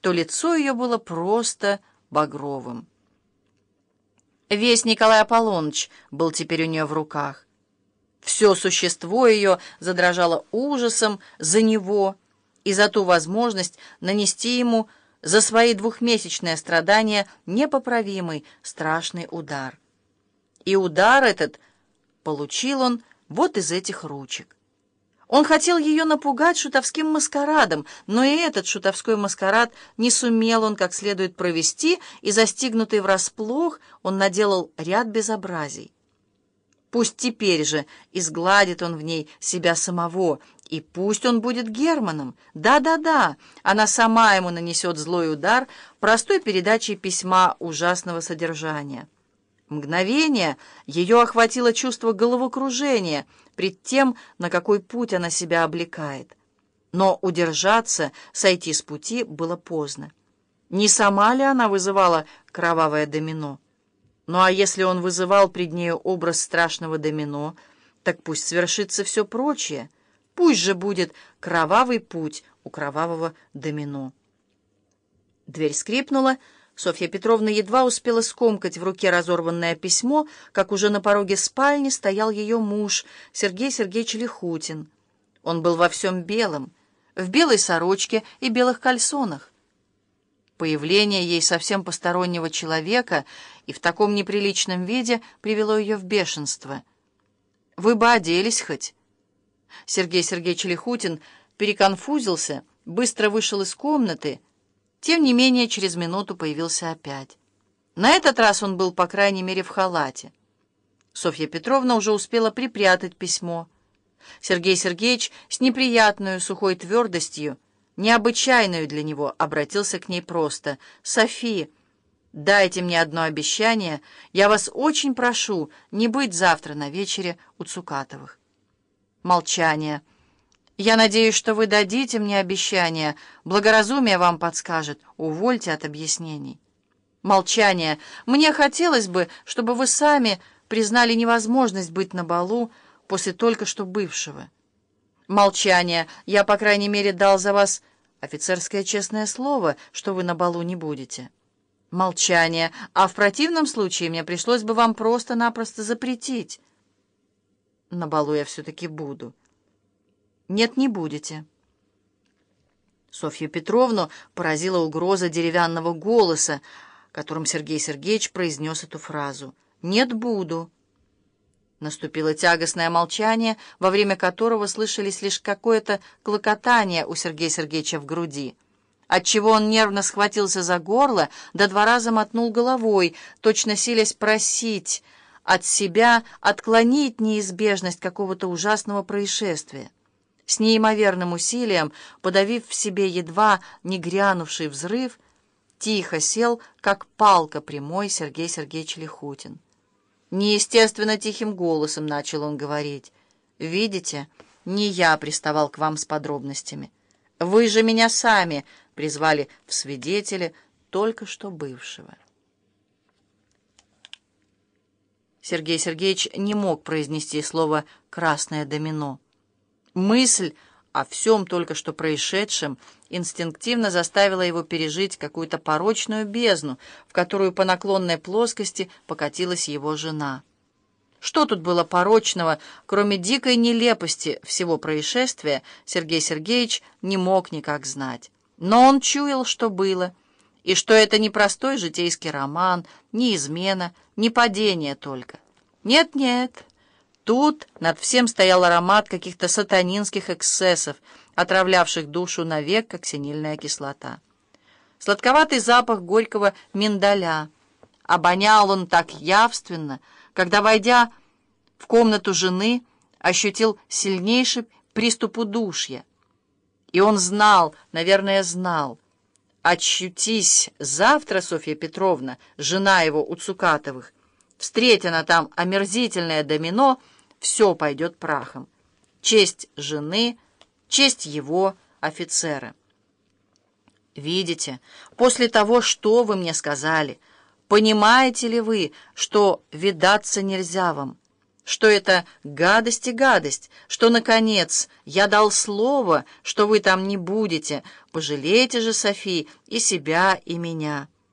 то лицо ее было просто багровым. Весь Николай Аполлоныч был теперь у нее в руках. Все существо ее задрожало ужасом за него и за ту возможность нанести ему за свои двухмесячные страдания непоправимый страшный удар. И удар этот получил он вот из этих ручек. Он хотел ее напугать шутовским маскарадом, но и этот шутовской маскарад не сумел он как следует провести, и, застигнутый врасплох, он наделал ряд безобразий. Пусть теперь же изгладит он в ней себя самого, и пусть он будет Германом. Да-да-да, она сама ему нанесет злой удар простой передачей письма ужасного содержания. Мгновение ее охватило чувство головокружения пред тем, на какой путь она себя облекает. Но удержаться, сойти с пути было поздно. Не сама ли она вызывала кровавое домино? Ну а если он вызывал пред нею образ страшного домино, так пусть свершится все прочее. Пусть же будет кровавый путь у кровавого домино. Дверь скрипнула, Софья Петровна едва успела скомкать в руке разорванное письмо, как уже на пороге спальни стоял ее муж, Сергей Сергеевич Лихутин. Он был во всем белом, в белой сорочке и белых кальсонах. Появление ей совсем постороннего человека и в таком неприличном виде привело ее в бешенство. «Вы бы оделись хоть!» Сергей Сергеевич Лихутин переконфузился, быстро вышел из комнаты, тем не менее, через минуту появился опять. На этот раз он был, по крайней мере, в халате. Софья Петровна уже успела припрятать письмо. Сергей Сергеевич с неприятной сухой твердостью, необычайную для него, обратился к ней просто. «Софи, дайте мне одно обещание. Я вас очень прошу не быть завтра на вечере у Цукатовых». Молчание. Я надеюсь, что вы дадите мне обещание. Благоразумие вам подскажет. Увольте от объяснений. Молчание. Мне хотелось бы, чтобы вы сами признали невозможность быть на балу после только что бывшего. Молчание. Я, по крайней мере, дал за вас офицерское честное слово, что вы на балу не будете. Молчание. А в противном случае мне пришлось бы вам просто-напросто запретить. На балу я все-таки буду. «Нет, не будете». Софью Петровну поразила угроза деревянного голоса, которым Сергей Сергеевич произнес эту фразу. «Нет, буду». Наступило тягостное молчание, во время которого слышались лишь какое-то клокотание у Сергея Сергеевича в груди, отчего он нервно схватился за горло, да два раза мотнул головой, точно силясь просить от себя отклонить неизбежность какого-то ужасного происшествия. С неимоверным усилием, подавив в себе едва не грянувший взрыв, тихо сел, как палка прямой Сергей Сергеевич Лихутин. Неестественно тихим голосом начал он говорить. «Видите, не я приставал к вам с подробностями. Вы же меня сами призвали в свидетели только что бывшего». Сергей Сергеевич не мог произнести слово «красное домино». Мысль о всем только что происшедшем инстинктивно заставила его пережить какую-то порочную бездну, в которую по наклонной плоскости покатилась его жена. Что тут было порочного, кроме дикой нелепости всего происшествия, Сергей Сергеевич не мог никак знать. Но он чуял, что было, и что это не простой житейский роман, не измена, не падение только. Нет-нет, Тут над всем стоял аромат каких-то сатанинских эксцессов, отравлявших душу навек, как синильная кислота. Сладковатый запах горького миндаля. Обонял он так явственно, когда, войдя в комнату жены, ощутил сильнейший приступ удушья. И он знал, наверное, знал. Очутись завтра, Софья Петровна, жена его у Цукатовых, встретина там омерзительное домино — все пойдет прахом. Честь жены, честь его офицера. Видите, после того, что вы мне сказали, понимаете ли вы, что видаться нельзя вам? что это гадость и гадость, что, наконец, я дал слово, что вы там не будете. Пожалейте же, Софи, и себя, и меня».